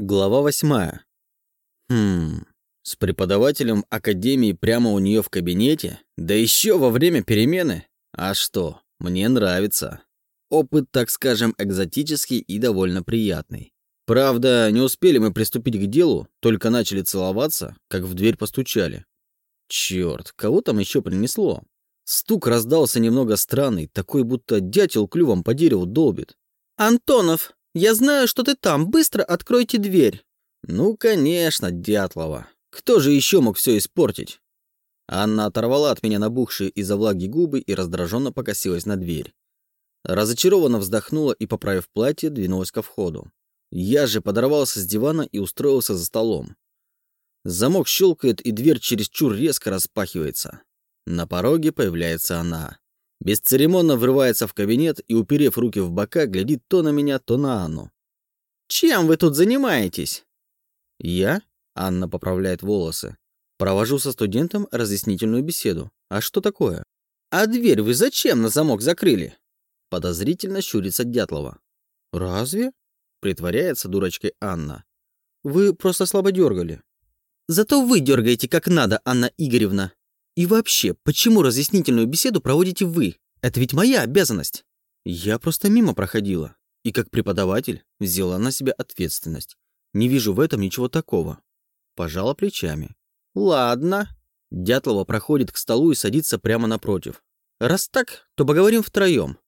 Глава восьмая. Хм, с преподавателем академии прямо у нее в кабинете? Да еще во время перемены? А что, мне нравится. Опыт, так скажем, экзотический и довольно приятный. Правда, не успели мы приступить к делу, только начали целоваться, как в дверь постучали. Черт, кого там еще принесло? Стук раздался немного странный, такой будто дятел клювом по дереву долбит. «Антонов, я знаю, что ты там. Быстро откройте дверь. Ну, конечно, Дятлова. Кто же еще мог все испортить? Анна оторвала от меня набухшие из-за влаги губы и раздраженно покосилась на дверь. Разочарованно вздохнула и, поправив платье, двинулась ко входу. Я же подорвался с дивана и устроился за столом. Замок щелкает, и дверь чересчур резко распахивается. На пороге появляется она. Бесцеремонно врывается в кабинет и, уперев руки в бока, глядит то на меня, то на Анну. «Чем вы тут занимаетесь?» «Я?» — Анна поправляет волосы. «Провожу со студентом разъяснительную беседу. А что такое?» «А дверь вы зачем на замок закрыли?» Подозрительно щурится Дятлова. «Разве?» — притворяется дурочкой Анна. «Вы просто слабо дергали». «Зато вы дергаете как надо, Анна Игоревна», и вообще, почему разъяснительную беседу проводите вы? Это ведь моя обязанность. Я просто мимо проходила. И как преподаватель взяла на себя ответственность. Не вижу в этом ничего такого. Пожала плечами. Ладно. Дятлова проходит к столу и садится прямо напротив. Раз так, то поговорим втроем.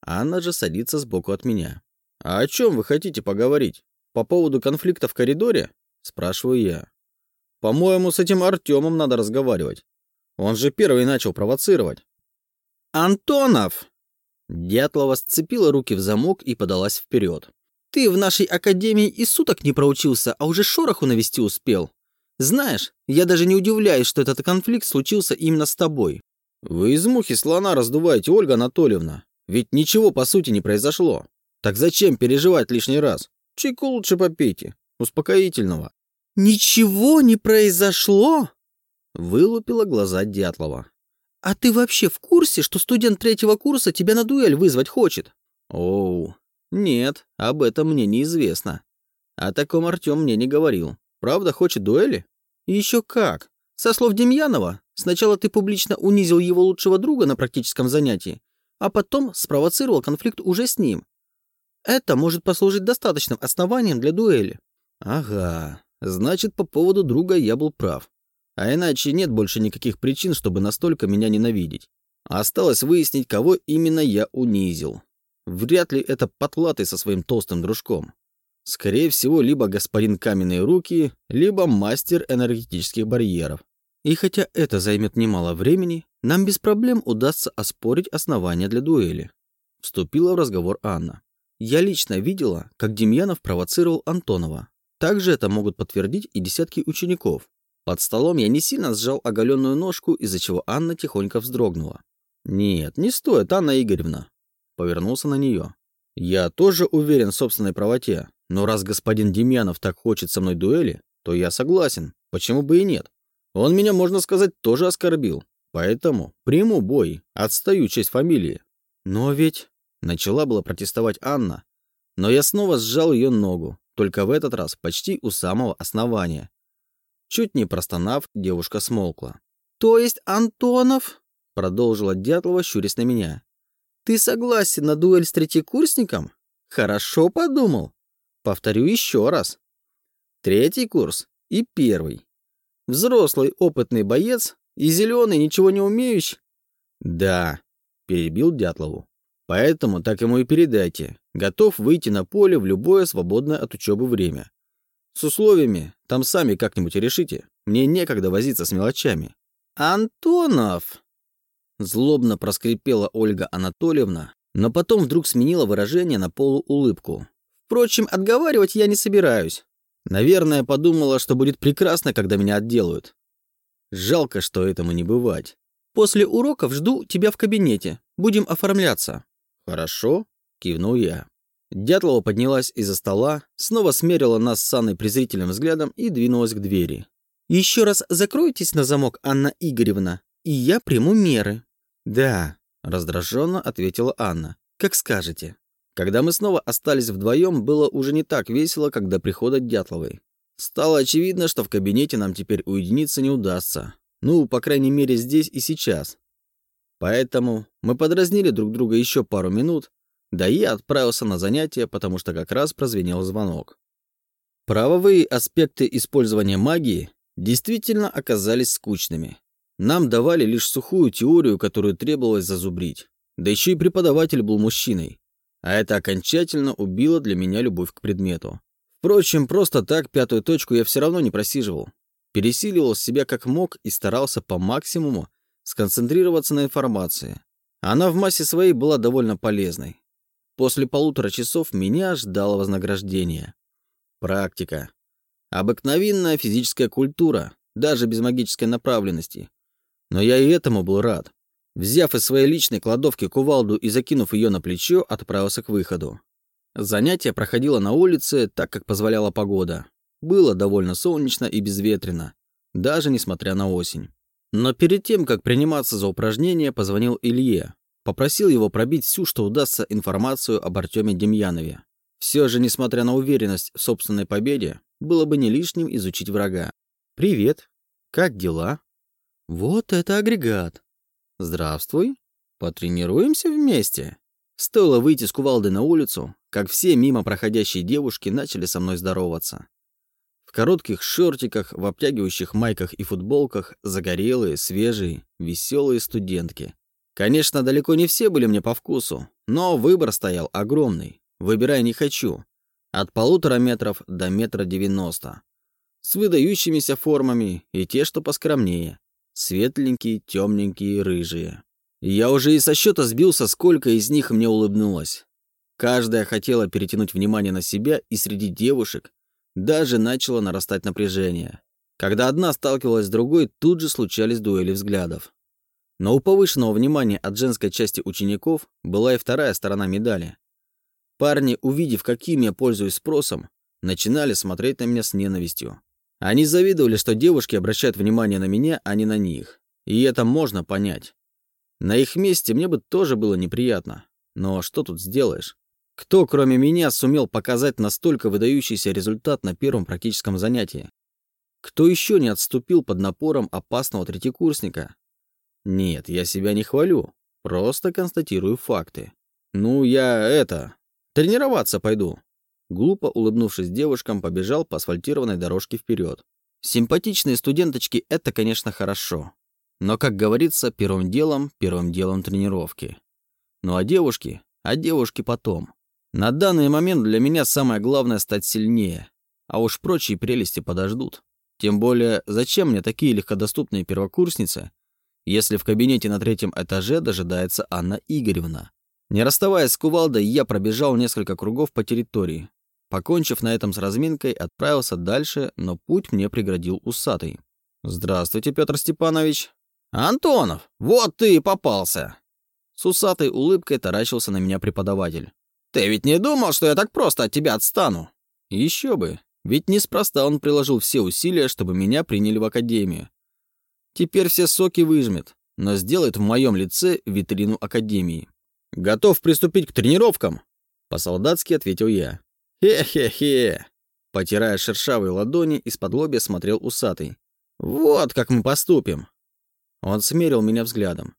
Анна же садится сбоку от меня. «А о чем вы хотите поговорить? По поводу конфликта в коридоре?» Спрашиваю я. «По-моему, с этим Артемом надо разговаривать. Он же первый начал провоцировать. «Антонов!» Дятлова сцепила руки в замок и подалась вперед. «Ты в нашей академии и суток не проучился, а уже шороху навести успел. Знаешь, я даже не удивляюсь, что этот конфликт случился именно с тобой». «Вы из мухи слона раздуваете, Ольга Анатольевна. Ведь ничего по сути не произошло. Так зачем переживать лишний раз? Чайку лучше попейте. Успокоительного». «Ничего не произошло?» Вылупила глаза Дятлова. «А ты вообще в курсе, что студент третьего курса тебя на дуэль вызвать хочет?» «Оу, нет, об этом мне неизвестно. О таком Артём мне не говорил. Правда, хочет дуэли?» «Еще как. Со слов Демьянова, сначала ты публично унизил его лучшего друга на практическом занятии, а потом спровоцировал конфликт уже с ним. Это может послужить достаточным основанием для дуэли». «Ага, значит, по поводу друга я был прав. А иначе нет больше никаких причин, чтобы настолько меня ненавидеть. Осталось выяснить, кого именно я унизил. Вряд ли это потлатый со своим толстым дружком. Скорее всего, либо господин Каменные Руки, либо мастер энергетических барьеров. И хотя это займет немало времени, нам без проблем удастся оспорить основания для дуэли. Вступила в разговор Анна. Я лично видела, как Демьянов провоцировал Антонова. Также это могут подтвердить и десятки учеников. Под столом я не сильно сжал оголенную ножку, из-за чего Анна тихонько вздрогнула. «Нет, не стоит, Анна Игоревна». Повернулся на нее. «Я тоже уверен в собственной правоте, но раз господин Демьянов так хочет со мной дуэли, то я согласен, почему бы и нет. Он меня, можно сказать, тоже оскорбил. Поэтому приму бой, отстаю честь фамилии. Но ведь...» Начала была протестовать Анна, но я снова сжал ее ногу, только в этот раз почти у самого основания. Чуть не простонав, девушка смолкла. «То есть Антонов?» — продолжила Дятлова, щурясь на меня. «Ты согласен на дуэль с третьекурсником? Хорошо подумал. Повторю еще раз. Третий курс и первый. Взрослый опытный боец и зеленый ничего не умеющий?» «Да», — перебил Дятлову. «Поэтому так ему и передайте. Готов выйти на поле в любое свободное от учебы время. С условиями там сами как-нибудь решите. Мне некогда возиться с мелочами. Антонов! Злобно проскрипела Ольга Анатольевна, но потом вдруг сменила выражение на полуулыбку. Впрочем, отговаривать я не собираюсь. Наверное, подумала, что будет прекрасно, когда меня отделают. Жалко, что этому не бывать. После уроков жду тебя в кабинете. Будем оформляться. Хорошо, кивнул я. Дятлова поднялась из-за стола, снова смерила нас с Анной презрительным взглядом и двинулась к двери. «Еще раз закройтесь на замок, Анна Игоревна, и я приму меры». «Да», — раздраженно ответила Анна. «Как скажете». Когда мы снова остались вдвоем, было уже не так весело, как до прихода Дятловой. Стало очевидно, что в кабинете нам теперь уединиться не удастся. Ну, по крайней мере, здесь и сейчас. Поэтому мы подразнили друг друга еще пару минут, да и отправился на занятия, потому что как раз прозвенел звонок. Правовые аспекты использования магии действительно оказались скучными. Нам давали лишь сухую теорию, которую требовалось зазубрить. Да еще и преподаватель был мужчиной. А это окончательно убило для меня любовь к предмету. Впрочем, просто так пятую точку я все равно не просиживал. Пересиливал себя как мог и старался по максимуму сконцентрироваться на информации. Она в массе своей была довольно полезной. После полутора часов меня ждало вознаграждение. Практика. Обыкновенная физическая культура, даже без магической направленности. Но я и этому был рад. Взяв из своей личной кладовки кувалду и закинув ее на плечо, отправился к выходу. Занятие проходило на улице, так как позволяла погода. Было довольно солнечно и безветренно, даже несмотря на осень. Но перед тем, как приниматься за упражнение, позвонил Илье. Попросил его пробить всю, что удастся, информацию об Артеме Демьянове. Все же, несмотря на уверенность в собственной победе, было бы не лишним изучить врага. «Привет. Как дела?» «Вот это агрегат. Здравствуй. Потренируемся вместе?» Стоило выйти с кувалды на улицу, как все мимо проходящие девушки начали со мной здороваться. В коротких шортиках, в обтягивающих майках и футболках загорелые, свежие, веселые студентки. Конечно, далеко не все были мне по вкусу, но выбор стоял огромный. Выбирай не хочу. От полутора метров до метра девяносто. С выдающимися формами и те, что поскромнее. Светленькие, темненькие, рыжие. Я уже и со счета сбился, сколько из них мне улыбнулось. Каждая хотела перетянуть внимание на себя, и среди девушек даже начало нарастать напряжение. Когда одна сталкивалась с другой, тут же случались дуэли взглядов. Но у повышенного внимания от женской части учеников была и вторая сторона медали. Парни, увидев, каким я пользуюсь спросом, начинали смотреть на меня с ненавистью. Они завидовали, что девушки обращают внимание на меня, а не на них. И это можно понять. На их месте мне бы тоже было неприятно. Но что тут сделаешь? Кто, кроме меня, сумел показать настолько выдающийся результат на первом практическом занятии? Кто еще не отступил под напором опасного третьекурсника? Нет, я себя не хвалю. Просто констатирую факты. Ну, я это... Тренироваться пойду. Глупо улыбнувшись девушкам, побежал по асфальтированной дорожке вперед. Симпатичные студенточки — это, конечно, хорошо. Но, как говорится, первым делом, первым делом тренировки. Ну а девушки? А девушки потом. На данный момент для меня самое главное стать сильнее. А уж прочие прелести подождут. Тем более, зачем мне такие легкодоступные первокурсницы, если в кабинете на третьем этаже дожидается Анна Игоревна? Не расставаясь с кувалдой, я пробежал несколько кругов по территории, Покончив на этом с разминкой, отправился дальше, но путь мне преградил усатый. «Здравствуйте, Петр Степанович!» «Антонов, вот ты и попался!» С усатой улыбкой таращился на меня преподаватель. «Ты ведь не думал, что я так просто от тебя отстану?» Еще бы, ведь неспроста он приложил все усилия, чтобы меня приняли в академию. Теперь все соки выжмет, но сделает в моем лице витрину академии. «Готов приступить к тренировкам?» По-солдатски ответил я. «Хе-хе-хе!» Потирая шершавые ладони, из-под лобья смотрел усатый. «Вот как мы поступим!» Он смерил меня взглядом.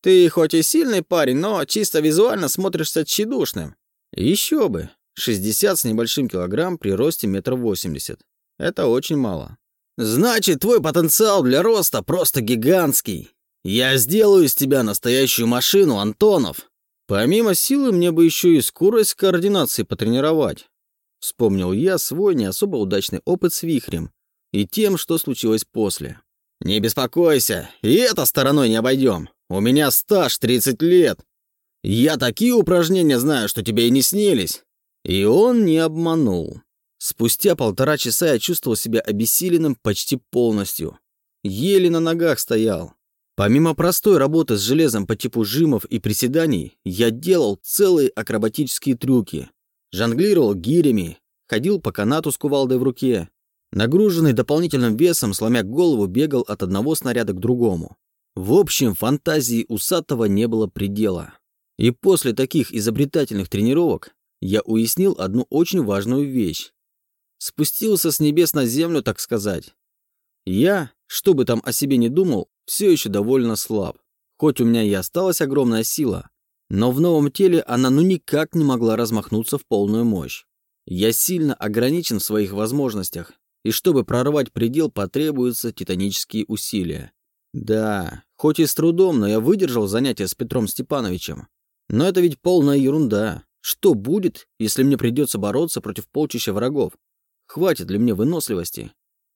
«Ты хоть и сильный парень, но чисто визуально смотришься тщедушным. Еще бы! 60 с небольшим килограмм при росте метр восемьдесят. Это очень мало. Значит, твой потенциал для роста просто гигантский. Я сделаю из тебя настоящую машину, Антонов. Помимо силы, мне бы еще и скорость координации потренировать. Вспомнил я свой не особо удачный опыт с вихрем и тем, что случилось после. «Не беспокойся, и это стороной не обойдем. У меня стаж 30 лет. Я такие упражнения знаю, что тебе и не снились». И он не обманул. Спустя полтора часа я чувствовал себя обессиленным почти полностью. Еле на ногах стоял. Помимо простой работы с железом по типу жимов и приседаний, я делал целые акробатические трюки. Жонглировал гирями, ходил по канату с кувалдой в руке. Нагруженный дополнительным весом, сломя голову, бегал от одного снаряда к другому. В общем, фантазии Усатого не было предела. И после таких изобретательных тренировок я уяснил одну очень важную вещь. Спустился с небес на землю, так сказать. Я, что бы там о себе не думал, все еще довольно слаб. Хоть у меня и осталась огромная сила, но в новом теле она ну никак не могла размахнуться в полную мощь. Я сильно ограничен в своих возможностях, и чтобы прорвать предел, потребуются титанические усилия. Да, хоть и с трудом, но я выдержал занятия с Петром Степановичем. Но это ведь полная ерунда. Что будет, если мне придется бороться против полчища врагов? Хватит ли мне выносливости?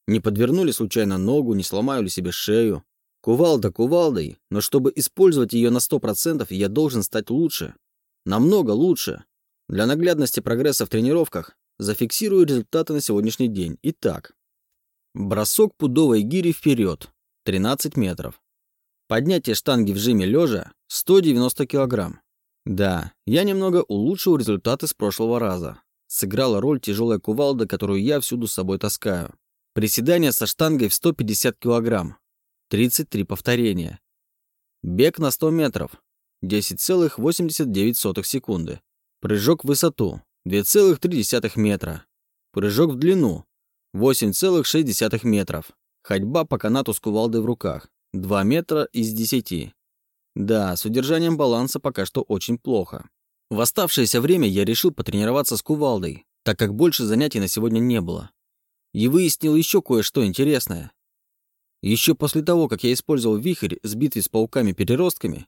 Не подвернули случайно ногу, не сломаю себе шею? Кувалда кувалдой, но чтобы использовать ее на 100%, я должен стать лучше. Намного лучше. Для наглядности прогресса в тренировках зафиксирую результаты на сегодняшний день. Итак. Бросок пудовой гири вперед. 13 метров. Поднятие штанги в жиме лежа 190 килограмм. Да, я немного улучшил результаты с прошлого раза. Сыграла роль тяжелая кувалда, которую я всюду с собой таскаю. Приседания со штангой в 150 килограмм. 33 повторения. Бег на 100 метров. 10,89 секунды. Прыжок в высоту. 2,3 метра. Прыжок в длину. 8,6 метров. Ходьба по канату с кувалдой в руках. 2 метра из 10. Да, с удержанием баланса пока что очень плохо. В оставшееся время я решил потренироваться с кувалдой, так как больше занятий на сегодня не было. И выяснил еще кое-что интересное. Еще после того, как я использовал вихрь с битвой с пауками-переростками,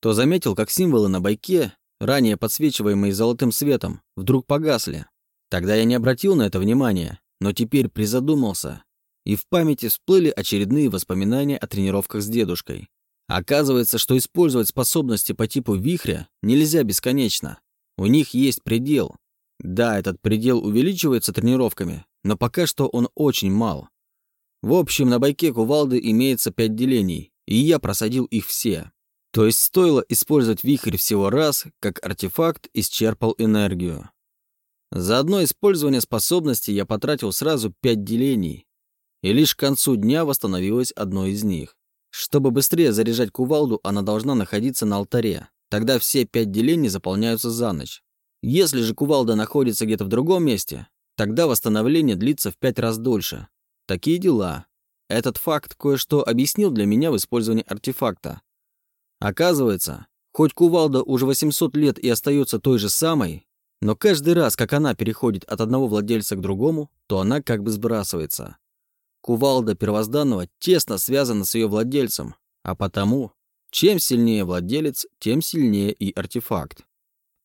то заметил, как символы на байке, ранее подсвечиваемые золотым светом, вдруг погасли. Тогда я не обратил на это внимания, но теперь призадумался, и в памяти всплыли очередные воспоминания о тренировках с дедушкой. Оказывается, что использовать способности по типу вихря нельзя бесконечно. У них есть предел. Да, этот предел увеличивается тренировками, но пока что он очень мал. В общем, на байке кувалды имеется пять делений, и я просадил их все. То есть стоило использовать вихрь всего раз, как артефакт исчерпал энергию. За одно использование способности я потратил сразу пять делений, и лишь к концу дня восстановилось одно из них. Чтобы быстрее заряжать кувалду, она должна находиться на алтаре. Тогда все пять делений заполняются за ночь. Если же кувалда находится где-то в другом месте, тогда восстановление длится в пять раз дольше. Такие дела. Этот факт кое-что объяснил для меня в использовании артефакта. Оказывается, хоть кувалда уже 800 лет и остается той же самой, но каждый раз, как она переходит от одного владельца к другому, то она как бы сбрасывается. Кувалда первозданного тесно связана с ее владельцем, а потому, чем сильнее владелец, тем сильнее и артефакт.